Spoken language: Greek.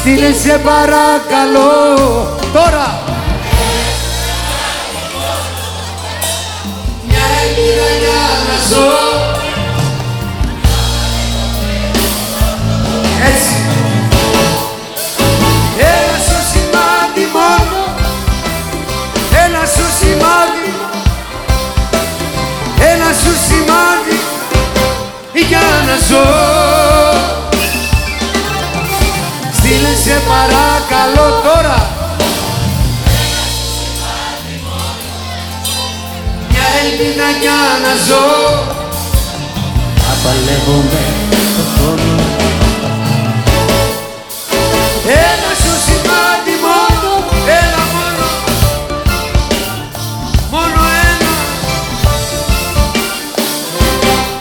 Στείλε σε παρακαλώ. Τώρα. Μια ελπίδα για να ζω. Έτσι. Ένα σου σημάδι μόνο. Ένα σου σημάδι. Ένα σου σημάδι. Για να ζω σε παρακαλώ τώρα. Μια ελπίδα κι να ζω. Απαλεύω με το χρόνο. Ένα